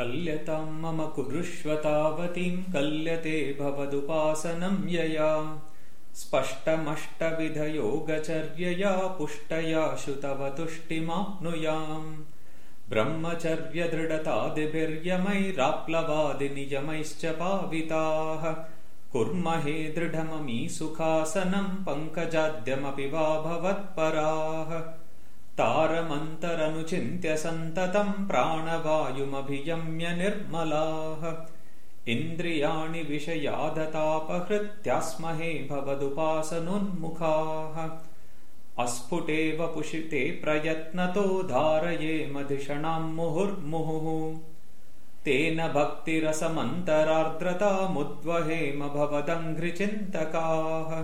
कल्यताम् मम कुरुष्व तावतीम् कल्यते भवदुपासनम् यया। स्पष्टमष्टविधयोगचर्यया पुष्टया श्रुतव तुष्टिमाप्नुयाम् ब्रह्मचर्यदृढतादिभिर्यमैराप्लवादिनियमैश्च पाविताः। कुर्महे दृढममी सुखासनम् पङ्कजाद्यमपि वा भवत्पराः तारमन्तरनुचिन्त्य सन्ततम् प्राणवायुमभियम्य निर्मलाः। इन्द्रियाणि विषयादतापहृत्यास्महे भवदुपासनोन्मुखाः। अस्फुटेव पुषिते प्रयत्नतो धारये मधिषणाम् मुहुर्मुहुः। तेन भक्तिरसमन्तरार्द्रतामुद्वहेम भवदङ्घ्रिचिन्तकाः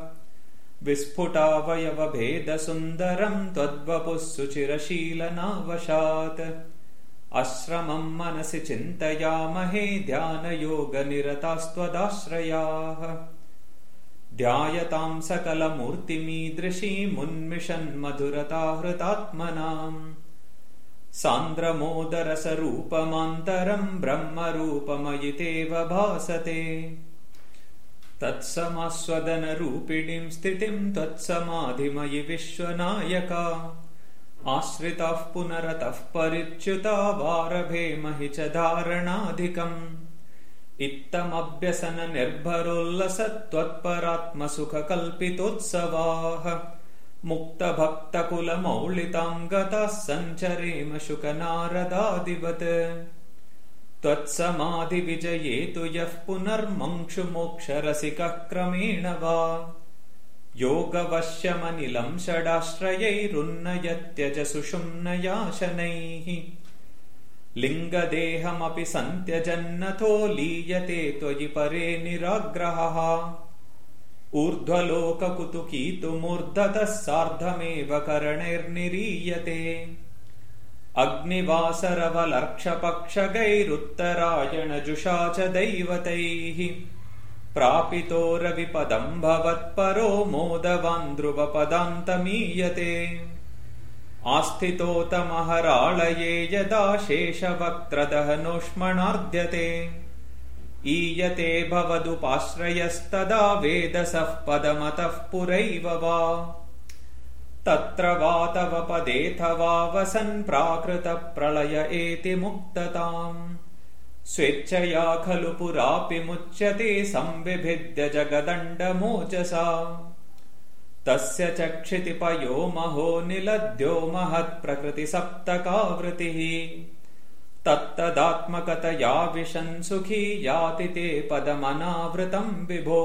विस्फुटावयवभेदसुन्दरम् त्वद्वपुः सुचिरशीलनावशात् अश्रमम् मनसि चिन्तयामहे ध्यानयोगनिरतास्त्वदाश्रयाः। ध्यायताम् सकलमूर्तिमीदृशीमुन्मिषन्मधुरता हृतात्मनाम् सान्द्रमोदरसरूपमान्तरम् ब्रह्मरूपमयितेव भासते तत्समास्वदनरूपिणीम् स्थितिम् त्वत्समाधिमयि विश्वनायका। आश्रिताः पुनरतः परिच्युता वारभेमहि च धारणाधिकम्। इत्थमभ्यसननिर्भरोल्लसत्त्वत्परात्मसुखकल्पितोत्सवाः मुक्तभक्तकुलमौलिताम् गताः सञ्चरेम शुकनारदादिवत् त्वत्समाधिविजये तु यः पुनर्मङ्क्षुमोक्षरसिकः क्रमेण वा। योगवश्यमनिलम् षडाश्रयैरुन्नयत्यज सुषुम्नयाशनैः लिङ्गदेहमपि सन्त्यजन्नथो लीयते त्वयि परे निराग्रहः। ऊर्ध्वलोककुतुकीतुमूर्धतः सार्धमेव करणैर्निरीयते अग्निवासरवलर्क्षपक्षगैरुत्तरायणजुषा च दैवतैः प्रापितो रविपदम् भवत्परो मोदवान् ध्रुवपदान्तमीयते आस्थितोतमहराळये यदा शेषवक्त्रदहनोष्मणार्ध्यते ईयते भवदुपाश्रयस्तदा वेदसः पदमतः पुरैव वा तत्र वा तव पदेऽथवा वसन् प्राकृतप्रलय एति मुक्तताम्। स्वेच्छया खलु पुरापि मुच्यते संविभिद्य जगदण्डमोचसा तस्य चक्षितिपयो महो निलद्यो महत्प्रकृतिसप्तकावृतिः तत्तदात्मकतया विशन् सुखी याति ते पदमनावृतम् विभो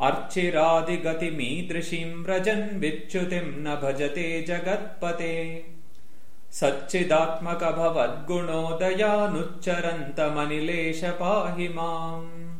अर्चिरादिगतिमीदृशीम् व्रजन् विच्युतिम् न भजते जगत्पते। सच्चिदात्मक भवद्गुणोदयानुच्चरन्तमनिलेश पाहि माम्